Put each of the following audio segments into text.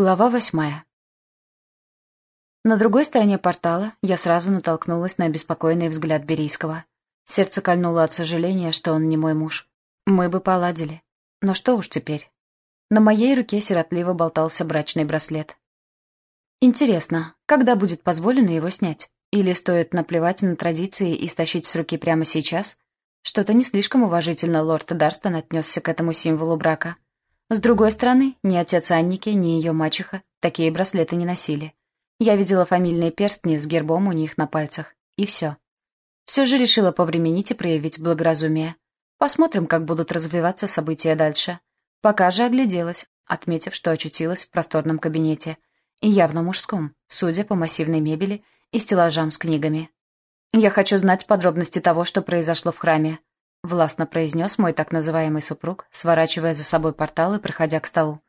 Глава восьмая. На другой стороне портала я сразу натолкнулась на беспокойный взгляд Берийского. Сердце кольнуло от сожаления, что он не мой муж. Мы бы поладили. Но что уж теперь. На моей руке сиротливо болтался брачный браслет. Интересно, когда будет позволено его снять? Или стоит наплевать на традиции и стащить с руки прямо сейчас? Что-то не слишком уважительно лорд Дарстон отнесся к этому символу брака. С другой стороны, ни отец Анники, ни ее мачеха такие браслеты не носили. Я видела фамильные перстни с гербом у них на пальцах. И все. Все же решила повременить и проявить благоразумие. Посмотрим, как будут развиваться события дальше. Пока же огляделась, отметив, что очутилась в просторном кабинете. И явно мужском, судя по массивной мебели и стеллажам с книгами. Я хочу знать подробности того, что произошло в храме. — властно произнес мой так называемый супруг, сворачивая за собой портал и проходя к столу.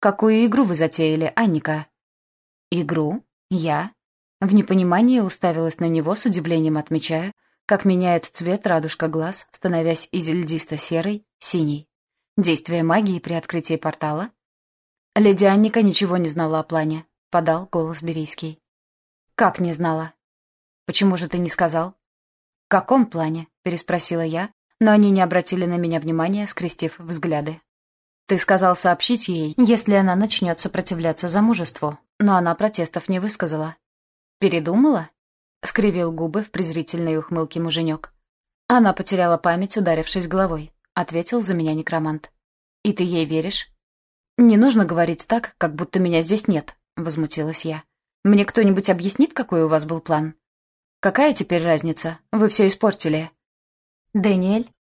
«Какую игру вы затеяли, Анника?» «Игру? Я?» В непонимании уставилась на него с удивлением, отмечая, как меняет цвет радужка глаз, становясь из льдисто-серой синей. Действие магии при открытии портала? Леди Анника ничего не знала о плане, подал голос Берийский. «Как не знала?» «Почему же ты не сказал?» «В каком плане?» — переспросила я, но они не обратили на меня внимания, скрестив взгляды. «Ты сказал сообщить ей, если она начнет сопротивляться замужеству, но она протестов не высказала». «Передумала?» — скривил губы в презрительной ухмылке муженек. «Она потеряла память, ударившись головой», — ответил за меня некромант. «И ты ей веришь?» «Не нужно говорить так, как будто меня здесь нет», — возмутилась я. «Мне кто-нибудь объяснит, какой у вас был план?» «Какая теперь разница? Вы все испортили». «Дэниэль?»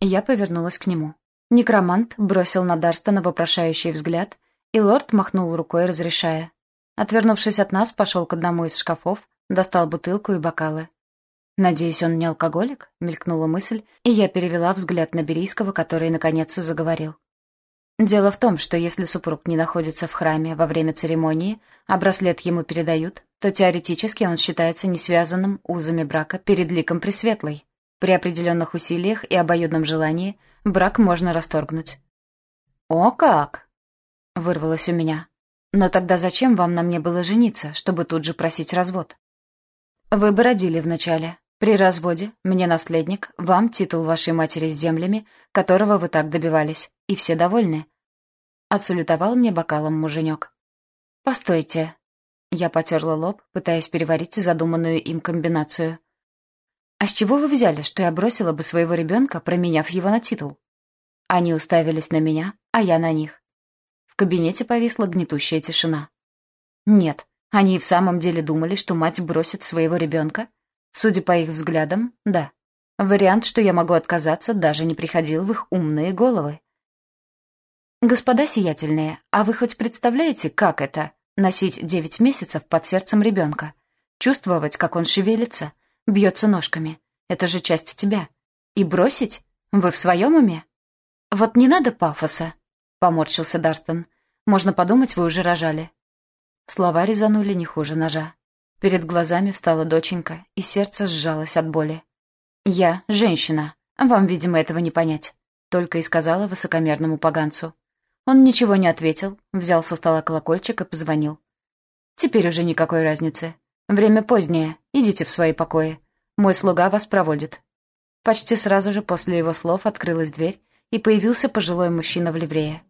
Я повернулась к нему. Некромант бросил на Дарстона вопрошающий взгляд, и лорд махнул рукой, разрешая. Отвернувшись от нас, пошел к одному из шкафов, достал бутылку и бокалы. «Надеюсь, он не алкоголик?» — мелькнула мысль, и я перевела взгляд на Берийского, который, наконец, заговорил. Дело в том, что если супруг не находится в храме во время церемонии, а браслет ему передают, то теоретически он считается несвязанным узами брака перед ликом Пресветлой. При определенных усилиях и обоюдном желании брак можно расторгнуть. «О как!» — вырвалось у меня. «Но тогда зачем вам на мне было жениться, чтобы тут же просить развод?» «Вы бы родили вначале. При разводе мне наследник, вам титул вашей матери с землями, которого вы так добивались, и все довольны. Отсалютовал мне бокалом муженек. «Постойте». Я потерла лоб, пытаясь переварить задуманную им комбинацию. «А с чего вы взяли, что я бросила бы своего ребенка, променяв его на титул?» Они уставились на меня, а я на них. В кабинете повисла гнетущая тишина. Нет, они и в самом деле думали, что мать бросит своего ребенка, Судя по их взглядам, да. Вариант, что я могу отказаться, даже не приходил в их умные головы. «Господа сиятельные, а вы хоть представляете, как это — носить девять месяцев под сердцем ребенка? Чувствовать, как он шевелится, бьется ножками. Это же часть тебя. И бросить? Вы в своем уме?» «Вот не надо пафоса», — поморщился Дарстон. «Можно подумать, вы уже рожали». Слова резанули не хуже ножа. Перед глазами встала доченька, и сердце сжалось от боли. «Я женщина. Вам, видимо, этого не понять», — только и сказала высокомерному поганцу. Он ничего не ответил, взял со стола колокольчик и позвонил. «Теперь уже никакой разницы. Время позднее, идите в свои покои. Мой слуга вас проводит». Почти сразу же после его слов открылась дверь, и появился пожилой мужчина в ливрее.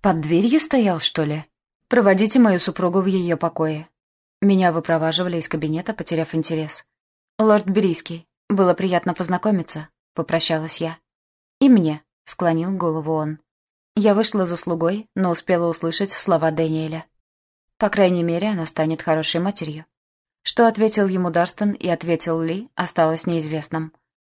«Под дверью стоял, что ли? Проводите мою супругу в ее покое. Меня выпроваживали из кабинета, потеряв интерес. «Лорд Берийский, было приятно познакомиться», — попрощалась я. «И мне», — склонил голову он. Я вышла за слугой, но успела услышать слова Дэниеля. По крайней мере, она станет хорошей матерью. Что ответил ему Дарстон и ответил Ли, осталось неизвестным.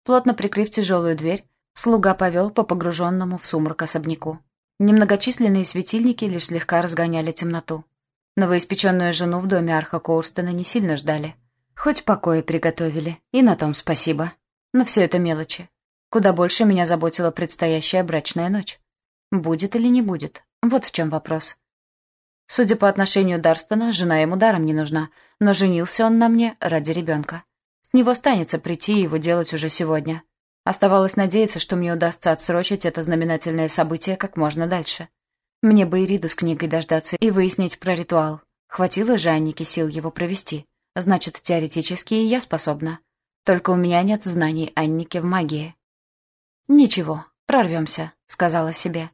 Плотно прикрыв тяжелую дверь, слуга повел по погруженному в сумрак особняку. Немногочисленные светильники лишь слегка разгоняли темноту. Новоиспеченную жену в доме Арха Коурстона не сильно ждали. Хоть покои приготовили, и на том спасибо. Но все это мелочи. Куда больше меня заботила предстоящая брачная ночь. Будет или не будет? Вот в чем вопрос. Судя по отношению Дарстона, жена ему даром не нужна, но женился он на мне ради ребенка. С него станется прийти и его делать уже сегодня. Оставалось надеяться, что мне удастся отсрочить это знаменательное событие как можно дальше. Мне бы Ириду с книгой дождаться и выяснить про ритуал. Хватило же Аннике сил его провести. Значит, теоретически и я способна. Только у меня нет знаний Анники в магии. «Ничего, прорвемся», — сказала себе.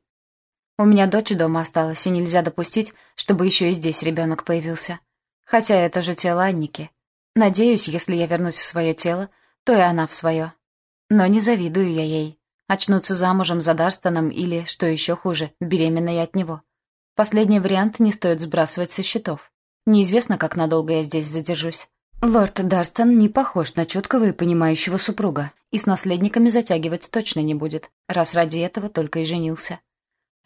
У меня дочь дома осталась, и нельзя допустить, чтобы еще и здесь ребенок появился. Хотя это же тело Анники. Надеюсь, если я вернусь в свое тело, то и она в свое. Но не завидую я ей. Очнуться замужем за Дарстоном или, что еще хуже, беременной от него. Последний вариант не стоит сбрасывать со счетов. Неизвестно, как надолго я здесь задержусь. Лорд Дарстон не похож на чуткого и понимающего супруга, и с наследниками затягивать точно не будет, раз ради этого только и женился.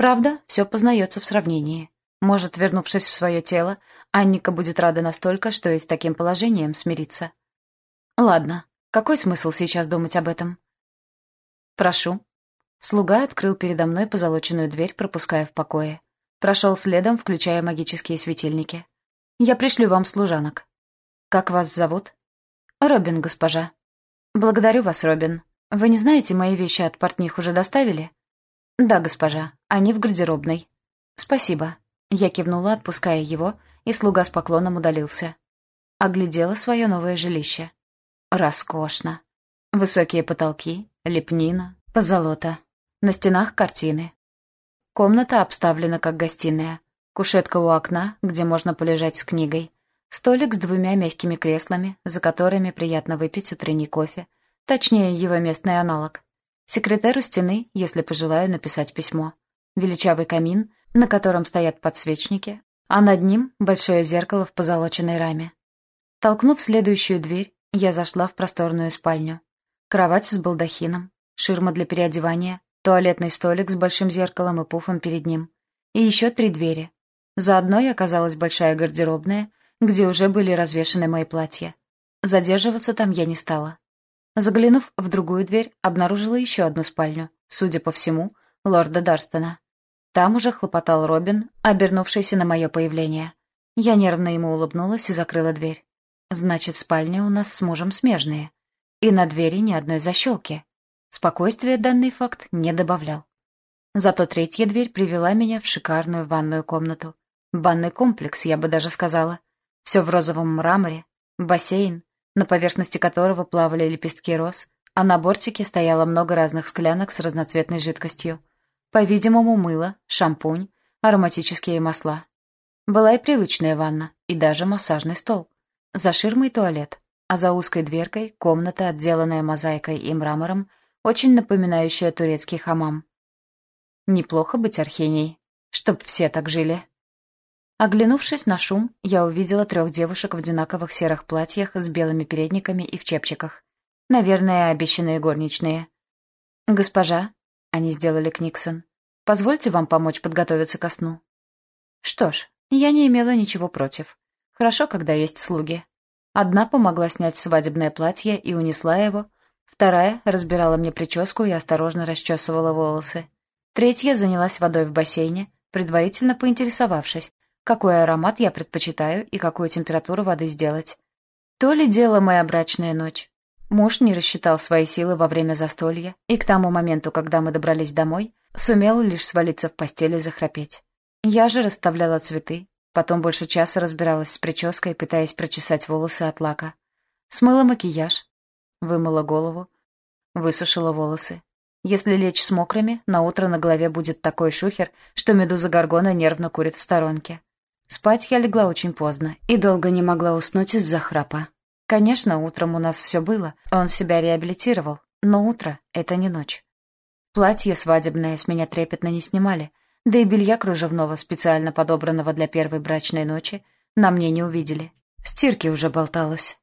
Правда, все познается в сравнении. Может, вернувшись в свое тело, Анника будет рада настолько, что и с таким положением смириться. Ладно, какой смысл сейчас думать об этом? Прошу. Слуга открыл передо мной позолоченную дверь, пропуская в покое. Прошел следом, включая магические светильники. Я пришлю вам служанок. Как вас зовут? Робин, госпожа. Благодарю вас, Робин. Вы не знаете, мои вещи от портних уже доставили? «Да, госпожа. Они в гардеробной». «Спасибо». Я кивнула, отпуская его, и слуга с поклоном удалился. Оглядела свое новое жилище. Роскошно. Высокие потолки, лепнина, позолота. На стенах картины. Комната обставлена как гостиная. Кушетка у окна, где можно полежать с книгой. Столик с двумя мягкими креслами, за которыми приятно выпить утренний кофе. Точнее, его местный аналог. Секретарь у стены, если пожелаю написать письмо. Величавый камин, на котором стоят подсвечники, а над ним большое зеркало в позолоченной раме. Толкнув следующую дверь, я зашла в просторную спальню. Кровать с балдахином, ширма для переодевания, туалетный столик с большим зеркалом и пуфом перед ним. И еще три двери. За одной оказалась большая гардеробная, где уже были развешаны мои платья. Задерживаться там я не стала. Заглянув в другую дверь, обнаружила еще одну спальню, судя по всему, лорда Дарстона. Там уже хлопотал Робин, обернувшийся на мое появление. Я нервно ему улыбнулась и закрыла дверь. Значит, спальни у нас с мужем смежные. И на двери ни одной защелки. Спокойствие данный факт не добавлял. Зато третья дверь привела меня в шикарную ванную комнату. Банный комплекс, я бы даже сказала. Все в розовом мраморе, бассейн, на поверхности которого плавали лепестки роз, а на бортике стояло много разных склянок с разноцветной жидкостью. По-видимому, мыло, шампунь, ароматические масла. Была и привычная ванна, и даже массажный стол. За ширмой туалет, а за узкой дверкой комната, отделанная мозаикой и мрамором, очень напоминающая турецкий хамам. Неплохо быть архиней, чтоб все так жили. Оглянувшись на шум, я увидела трех девушек в одинаковых серых платьях с белыми передниками и в чепчиках. Наверное, обещанные горничные. «Госпожа», — они сделали Книксон, — «позвольте вам помочь подготовиться ко сну». Что ж, я не имела ничего против. Хорошо, когда есть слуги. Одна помогла снять свадебное платье и унесла его, вторая разбирала мне прическу и осторожно расчесывала волосы. Третья занялась водой в бассейне, предварительно поинтересовавшись, какой аромат я предпочитаю и какую температуру воды сделать. То ли дело моя брачная ночь. Муж не рассчитал свои силы во время застолья, и к тому моменту, когда мы добрались домой, сумел лишь свалиться в постели и захрапеть. Я же расставляла цветы, потом больше часа разбиралась с прической, пытаясь прочесать волосы от лака. Смыла макияж, вымыла голову, высушила волосы. Если лечь с мокрыми, на утро на голове будет такой шухер, что медуза Гаргона нервно курит в сторонке. Спать я легла очень поздно и долго не могла уснуть из-за храпа. Конечно, утром у нас все было, он себя реабилитировал, но утро — это не ночь. Платье свадебное с меня трепетно не снимали, да и белья кружевного, специально подобранного для первой брачной ночи, на мне не увидели. В стирке уже болталось.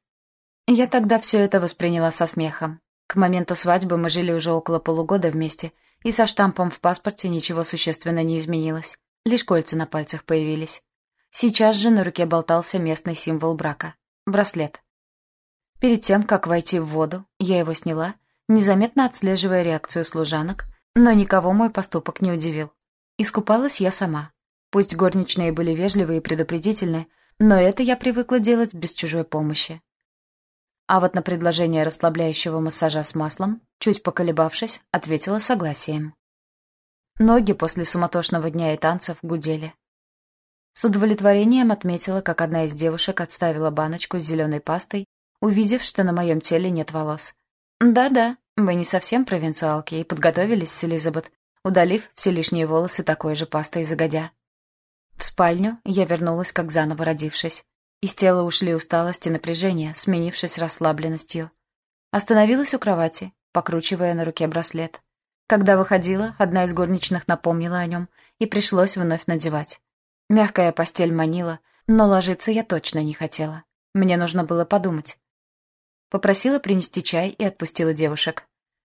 Я тогда все это восприняла со смехом. К моменту свадьбы мы жили уже около полугода вместе, и со штампом в паспорте ничего существенно не изменилось. Лишь кольца на пальцах появились. Сейчас же на руке болтался местный символ брака — браслет. Перед тем, как войти в воду, я его сняла, незаметно отслеживая реакцию служанок, но никого мой поступок не удивил. Искупалась я сама. Пусть горничные были вежливы и предупредительны, но это я привыкла делать без чужой помощи. А вот на предложение расслабляющего массажа с маслом, чуть поколебавшись, ответила согласием. Ноги после суматошного дня и танцев гудели. С удовлетворением отметила, как одна из девушек отставила баночку с зеленой пастой, увидев, что на моем теле нет волос. «Да-да, вы не совсем провинциалки и подготовились с Элизабет, удалив все лишние волосы такой же пастой загодя». В спальню я вернулась, как заново родившись. Из тела ушли усталость и напряжение, сменившись расслабленностью. Остановилась у кровати, покручивая на руке браслет. Когда выходила, одна из горничных напомнила о нем, и пришлось вновь надевать. Мягкая постель манила, но ложиться я точно не хотела. Мне нужно было подумать. Попросила принести чай и отпустила девушек.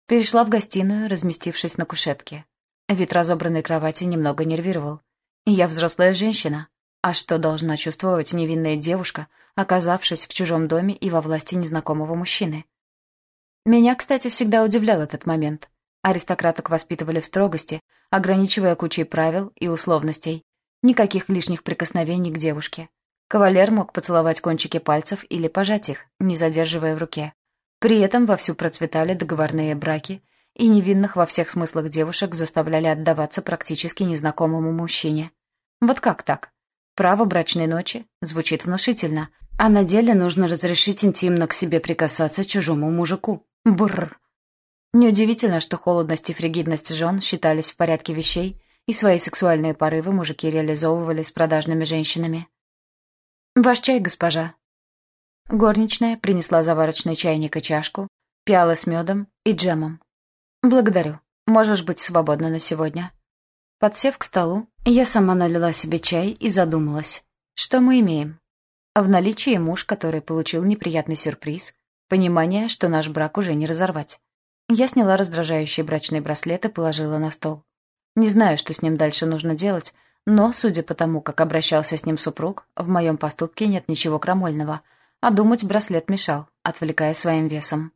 Перешла в гостиную, разместившись на кушетке. Вид разобранной кровати немного нервировал. Я взрослая женщина. А что должна чувствовать невинная девушка, оказавшись в чужом доме и во власти незнакомого мужчины? Меня, кстати, всегда удивлял этот момент. Аристократок воспитывали в строгости, ограничивая кучей правил и условностей. Никаких лишних прикосновений к девушке. Кавалер мог поцеловать кончики пальцев или пожать их, не задерживая в руке. При этом вовсю процветали договорные браки, и невинных во всех смыслах девушек заставляли отдаваться практически незнакомому мужчине. Вот как так? Право брачной ночи звучит внушительно, а на деле нужно разрешить интимно к себе прикасаться чужому мужику. Бррр. Неудивительно, что холодность и фригидность жен считались в порядке вещей, и свои сексуальные порывы мужики реализовывали с продажными женщинами. «Ваш чай, госпожа». Горничная принесла заварочный чайник и чашку, пиалы с медом и джемом. «Благодарю. Можешь быть свободна на сегодня». Подсев к столу, я сама налила себе чай и задумалась. Что мы имеем? В наличии муж, который получил неприятный сюрприз, понимание, что наш брак уже не разорвать. Я сняла раздражающий брачный браслет и положила на стол. Не знаю, что с ним дальше нужно делать, но, судя по тому, как обращался с ним супруг, в моем поступке нет ничего крамольного, а думать браслет мешал, отвлекая своим весом.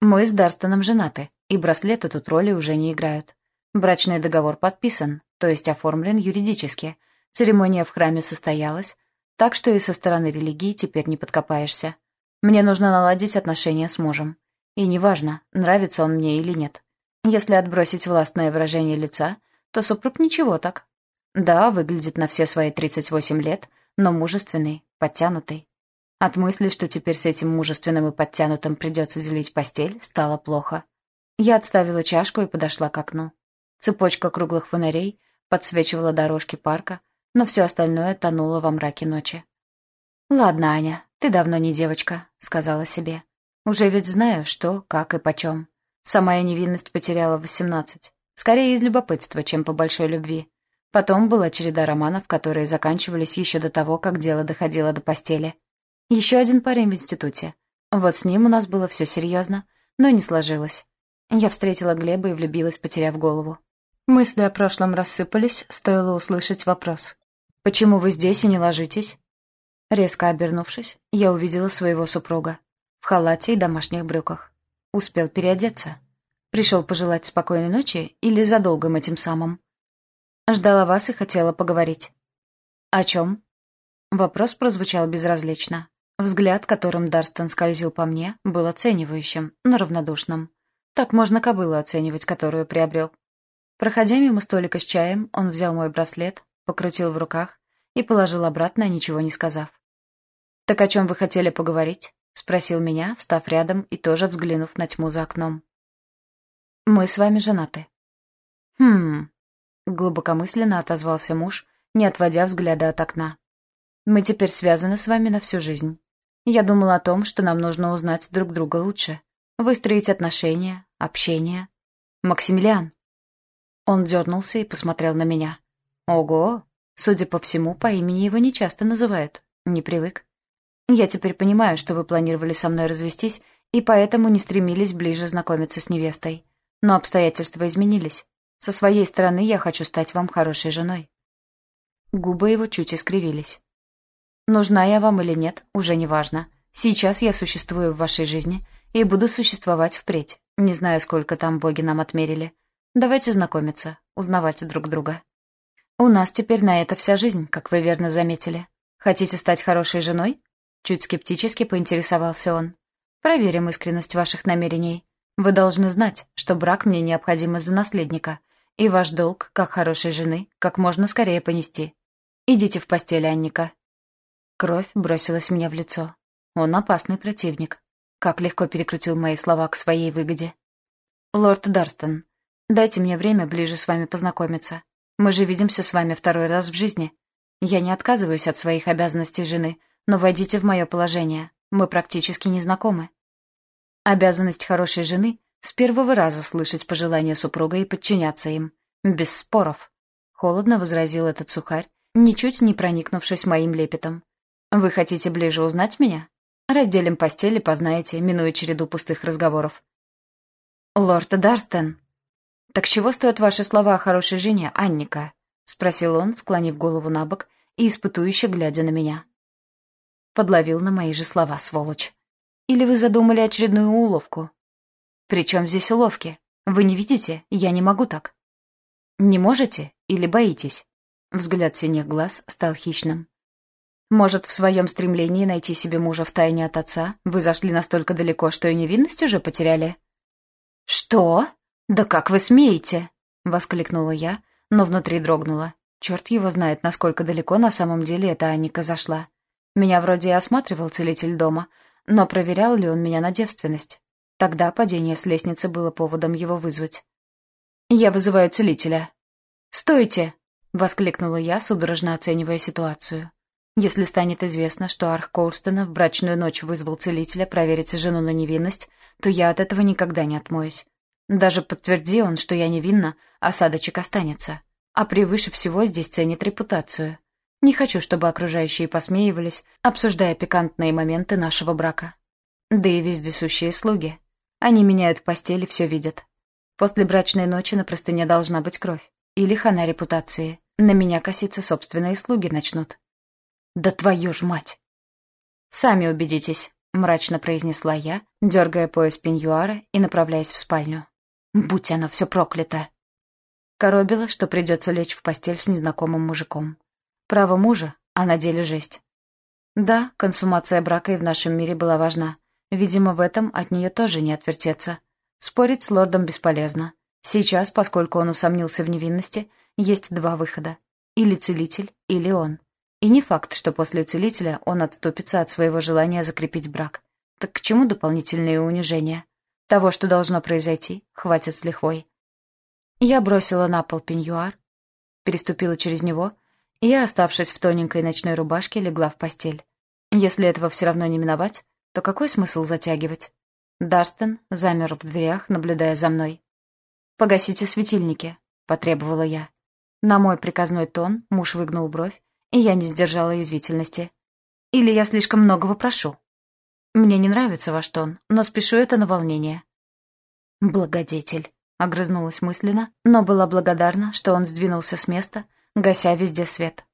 Мы с Дарстоном женаты, и браслеты тут роли уже не играют. Брачный договор подписан, то есть оформлен юридически. Церемония в храме состоялась, так что и со стороны религии теперь не подкопаешься. Мне нужно наладить отношения с мужем. И неважно, нравится он мне или нет. Если отбросить властное выражение лица, то супруг ничего так. Да, выглядит на все свои 38 лет, но мужественный, подтянутый. От мысли, что теперь с этим мужественным и подтянутым придется делить постель, стало плохо. Я отставила чашку и подошла к окну. Цепочка круглых фонарей подсвечивала дорожки парка, но все остальное тонуло во мраке ночи. «Ладно, Аня, ты давно не девочка», — сказала себе. Уже ведь знаю, что, как и почем. Сама я невинность потеряла в восемнадцать. Скорее из любопытства, чем по большой любви. Потом была череда романов, которые заканчивались еще до того, как дело доходило до постели. Еще один парень в институте. Вот с ним у нас было все серьезно, но не сложилось. Я встретила Глеба и влюбилась, потеряв голову. Мысли о прошлом рассыпались, стоило услышать вопрос. «Почему вы здесь и не ложитесь?» Резко обернувшись, я увидела своего супруга в халате и домашних брюках. Успел переодеться. Пришел пожелать спокойной ночи или за долгом этим самым? Ждала вас и хотела поговорить. О чем? Вопрос прозвучал безразлично. Взгляд, которым Дарстон скользил по мне, был оценивающим, но равнодушным. Так можно кобылу оценивать, которую приобрел. Проходя мимо столика с чаем, он взял мой браслет, покрутил в руках и положил обратно, ничего не сказав. «Так о чем вы хотели поговорить?» — спросил меня, встав рядом и тоже взглянув на тьму за окном. «Мы с вами женаты». «Хм...» — глубокомысленно отозвался муж, не отводя взгляда от окна. «Мы теперь связаны с вами на всю жизнь. Я думала о том, что нам нужно узнать друг друга лучше, выстроить отношения, общение. Максимилиан». Он дернулся и посмотрел на меня. «Ого! Судя по всему, по имени его не часто называют. Не привык. Я теперь понимаю, что вы планировали со мной развестись, и поэтому не стремились ближе знакомиться с невестой. Но обстоятельства изменились. Со своей стороны я хочу стать вам хорошей женой». Губы его чуть искривились. «Нужна я вам или нет, уже не важно. Сейчас я существую в вашей жизни и буду существовать впредь, не знаю, сколько там боги нам отмерили. Давайте знакомиться, узнавать друг друга. У нас теперь на это вся жизнь, как вы верно заметили. Хотите стать хорошей женой? Чуть скептически поинтересовался он. «Проверим искренность ваших намерений. Вы должны знать, что брак мне необходим из-за наследника, И ваш долг, как хорошей жены, как можно скорее понести. Идите в постель, Анника». Кровь бросилась мне в лицо. Он опасный противник. Как легко перекрутил мои слова к своей выгоде. «Лорд Дарстон, дайте мне время ближе с вами познакомиться. Мы же видимся с вами второй раз в жизни. Я не отказываюсь от своих обязанностей жены, но войдите в мое положение. Мы практически не знакомы». Обязанность хорошей жены — с первого раза слышать пожелания супруга и подчиняться им. Без споров. Холодно возразил этот сухарь, ничуть не проникнувшись моим лепетом. «Вы хотите ближе узнать меня? Разделим постель и познаете, минуя череду пустых разговоров». «Лорд Дарстен!» «Так чего стоят ваши слова о хорошей жене, Анника?» — спросил он, склонив голову на бок и испытующе глядя на меня. Подловил на мои же слова, сволочь. «Или вы задумали очередную уловку?» «При чем здесь уловки? Вы не видите? Я не могу так». «Не можете или боитесь?» Взгляд синих глаз стал хищным. «Может, в своем стремлении найти себе мужа в тайне от отца вы зашли настолько далеко, что и невинность уже потеряли?» «Что? Да как вы смеете?» — воскликнула я, но внутри дрогнула. Черт его знает, насколько далеко на самом деле эта Анника зашла. Меня вроде и осматривал целитель дома, но проверял ли он меня на девственность? Тогда падение с лестницы было поводом его вызвать. «Я вызываю целителя». «Стойте!» — воскликнула я, судорожно оценивая ситуацию. Если станет известно, что Арх Коулстона в брачную ночь вызвал целителя проверить жену на невинность, то я от этого никогда не отмоюсь. Даже подтверди он, что я невинна, осадочек останется. А превыше всего здесь ценит репутацию. Не хочу, чтобы окружающие посмеивались, обсуждая пикантные моменты нашего брака. Да и вездесущие слуги. Они меняют постель и все видят. После брачной ночи на простыне должна быть кровь. Или хана репутации. На меня коситься собственные слуги начнут. Да твою ж мать! Сами убедитесь, мрачно произнесла я, дергая пояс пеньюара и направляясь в спальню. Будь оно все проклято! Коробило, что придется лечь в постель с незнакомым мужиком. Право мужа, а на деле жесть. Да, консумация брака и в нашем мире была важна. Видимо, в этом от нее тоже не отвертеться. Спорить с лордом бесполезно. Сейчас, поскольку он усомнился в невинности, есть два выхода. Или целитель, или он. И не факт, что после целителя он отступится от своего желания закрепить брак. Так к чему дополнительные унижения? Того, что должно произойти, хватит с лихвой. Я бросила на пол пеньюар, переступила через него и, оставшись в тоненькой ночной рубашке, легла в постель. Если этого все равно не миновать, то какой смысл затягивать? Дарстон замер в дверях, наблюдая за мной. «Погасите светильники», — потребовала я. На мой приказной тон муж выгнул бровь, и я не сдержала язвительности. «Или я слишком многого прошу?» «Мне не нравится ваш тон, но спешу это на волнение». «Благодетель», — огрызнулась мысленно, но была благодарна, что он сдвинулся с места, гася везде свет.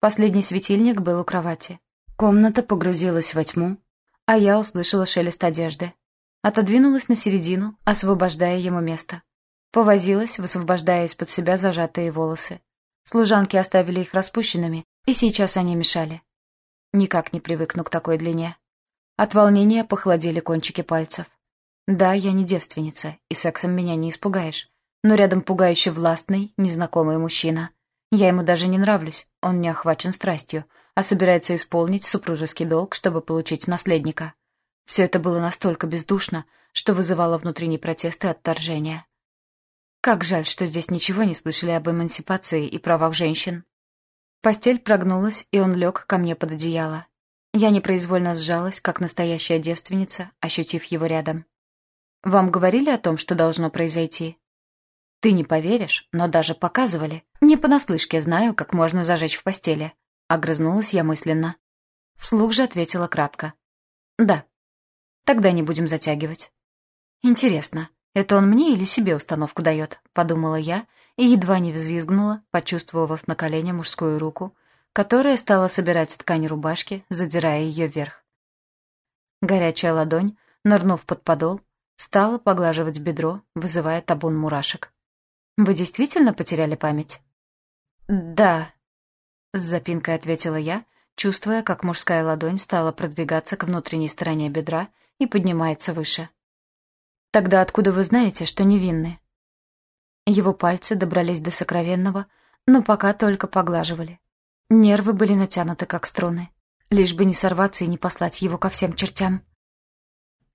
Последний светильник был у кровати. Комната погрузилась во тьму, а я услышала шелест одежды. Отодвинулась на середину, освобождая ему место. Повозилась, высвобождая из-под себя зажатые волосы. Служанки оставили их распущенными, и сейчас они мешали. Никак не привыкну к такой длине. От волнения похолодели кончики пальцев. Да, я не девственница, и сексом меня не испугаешь. Но рядом пугающе властный, незнакомый мужчина. Я ему даже не нравлюсь, он не охвачен страстью, а собирается исполнить супружеский долг, чтобы получить наследника. Все это было настолько бездушно, что вызывало внутренний протест и отторжение. Как жаль, что здесь ничего не слышали об эмансипации и правах женщин. Постель прогнулась, и он лег ко мне под одеяло. Я непроизвольно сжалась, как настоящая девственница, ощутив его рядом. «Вам говорили о том, что должно произойти?» «Ты не поверишь, но даже показывали. Не понаслышке знаю, как можно зажечь в постели». Огрызнулась я мысленно. Вслух же ответила кратко. «Да, Тогда не будем затягивать. Интересно, это он мне или себе установку дает? Подумала я и едва не взвизгнула, почувствовав на колене мужскую руку, которая стала собирать ткань рубашки, задирая ее вверх. Горячая ладонь, нырнув под подол, стала поглаживать бедро, вызывая табун мурашек. «Вы действительно потеряли память?» «Да», — с запинкой ответила я, чувствуя, как мужская ладонь стала продвигаться к внутренней стороне бедра и поднимается выше. «Тогда откуда вы знаете, что невинны?» Его пальцы добрались до сокровенного, но пока только поглаживали. Нервы были натянуты, как струны. Лишь бы не сорваться и не послать его ко всем чертям.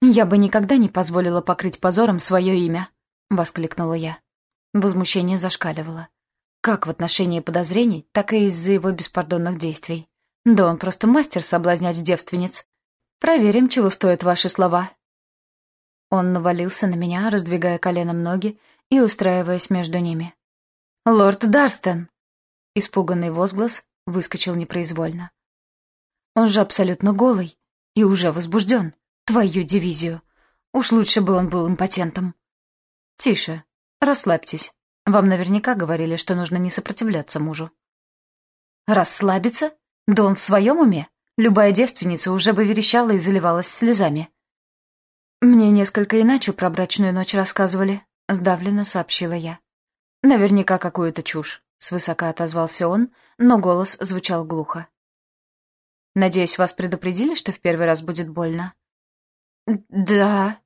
«Я бы никогда не позволила покрыть позором свое имя», — воскликнула я. Возмущение зашкаливало. Как в отношении подозрений, так и из-за его беспардонных действий. Да он просто мастер соблазнять девственниц. Проверим, чего стоят ваши слова. Он навалился на меня, раздвигая коленом ноги и устраиваясь между ними. «Лорд Дарстон!» Испуганный возглас выскочил непроизвольно. «Он же абсолютно голый и уже возбужден. Твою дивизию. Уж лучше бы он был импотентом». «Тише, расслабьтесь. Вам наверняка говорили, что нужно не сопротивляться мужу». «Расслабиться? Да он в своем уме? Любая девственница уже бы верещала и заливалась слезами». «Мне несколько иначе про брачную ночь рассказывали», — сдавленно сообщила я. «Наверняка какую-то чушь», — свысока отозвался он, но голос звучал глухо. «Надеюсь, вас предупредили, что в первый раз будет больно?» «Да».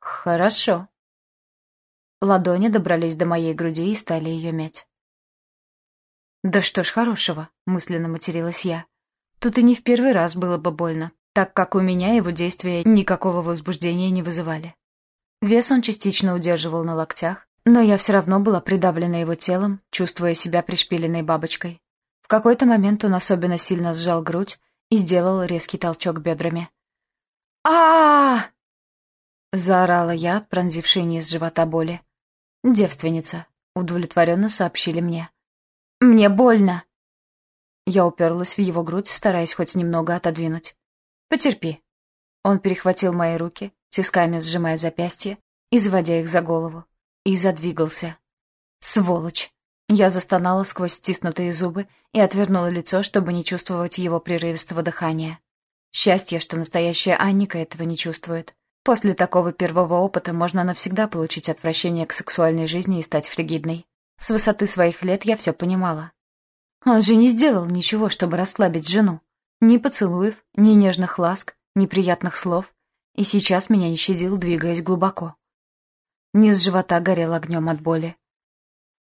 «Хорошо». Ладони добрались до моей груди и стали ее мять. «Да что ж хорошего», — мысленно материлась я. «Тут и не в первый раз было бы больно, так как у меня его действия никакого возбуждения не вызывали. Вес он частично удерживал на локтях, но я все равно была придавлена его телом, чувствуя себя пришпиленной бабочкой. В какой-то момент он особенно сильно сжал грудь и сделал резкий толчок бедрами. а, -а, заорала я от пронзившей низ живота боли. «Девственница», — удовлетворенно сообщили мне. «Мне больно!» Я уперлась в его грудь, стараясь хоть немного отодвинуть. «Потерпи». Он перехватил мои руки, тисками сжимая запястья и заводя их за голову, и задвигался. «Сволочь!» Я застонала сквозь стиснутые зубы и отвернула лицо, чтобы не чувствовать его прерывистого дыхания. Счастье, что настоящая Анника этого не чувствует. После такого первого опыта можно навсегда получить отвращение к сексуальной жизни и стать фригидной. С высоты своих лет я все понимала. Он же не сделал ничего, чтобы расслабить жену. Ни поцелуев, ни нежных ласк, ни приятных слов. И сейчас меня не щадил, двигаясь глубоко. Низ живота горел огнем от боли.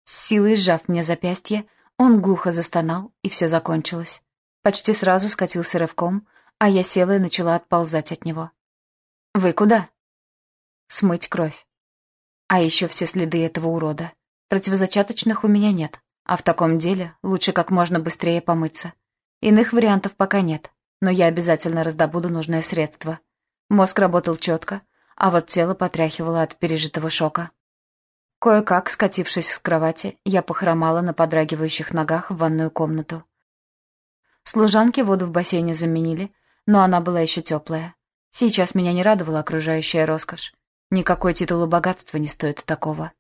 С силой сжав мне запястье, он глухо застонал, и все закончилось. Почти сразу скатился рывком, а я села и начала отползать от него. «Вы куда?» «Смыть кровь. А еще все следы этого урода. Противозачаточных у меня нет, а в таком деле лучше как можно быстрее помыться. Иных вариантов пока нет, но я обязательно раздобуду нужное средство. Мозг работал четко, а вот тело потряхивало от пережитого шока. Кое-как, скатившись с кровати, я похромала на подрагивающих ногах в ванную комнату. Служанки воду в бассейне заменили, но она была еще теплая. Сейчас меня не радовала окружающая роскошь. Никакой титул и богатства не стоит такого.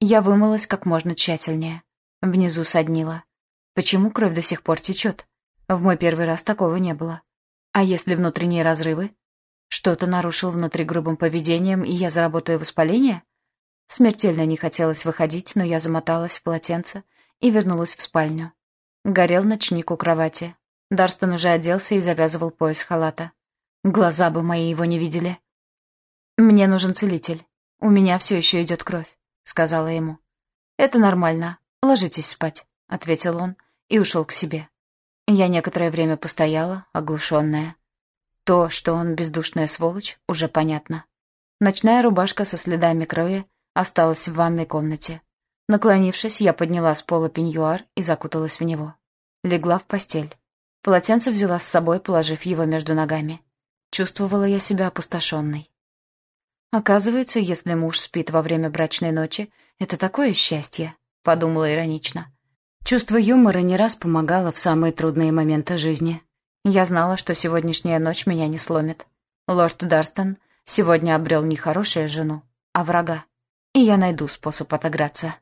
Я вымылась как можно тщательнее. Внизу соднила. Почему кровь до сих пор течет? В мой первый раз такого не было. А если внутренние разрывы? Что-то нарушил внутри грубым поведением, и я заработаю воспаление? Смертельно не хотелось выходить, но я замоталась в полотенце и вернулась в спальню. Горел ночник у кровати. Дарстон уже оделся и завязывал пояс халата. Глаза бы мои его не видели. «Мне нужен целитель. У меня все еще идет кровь», — сказала ему. «Это нормально. Ложитесь спать», — ответил он и ушел к себе. Я некоторое время постояла, оглушенная. То, что он бездушная сволочь, уже понятно. Ночная рубашка со следами крови осталась в ванной комнате. Наклонившись, я подняла с пола пеньюар и закуталась в него. Легла в постель. Полотенце взяла с собой, положив его между ногами. Чувствовала я себя опустошенной. Оказывается, если муж спит во время брачной ночи, это такое счастье, подумала иронично. Чувство юмора не раз помогало в самые трудные моменты жизни. Я знала, что сегодняшняя ночь меня не сломит. Лорд Дарстон сегодня обрел не хорошую жену, а врага. И я найду способ отыграться.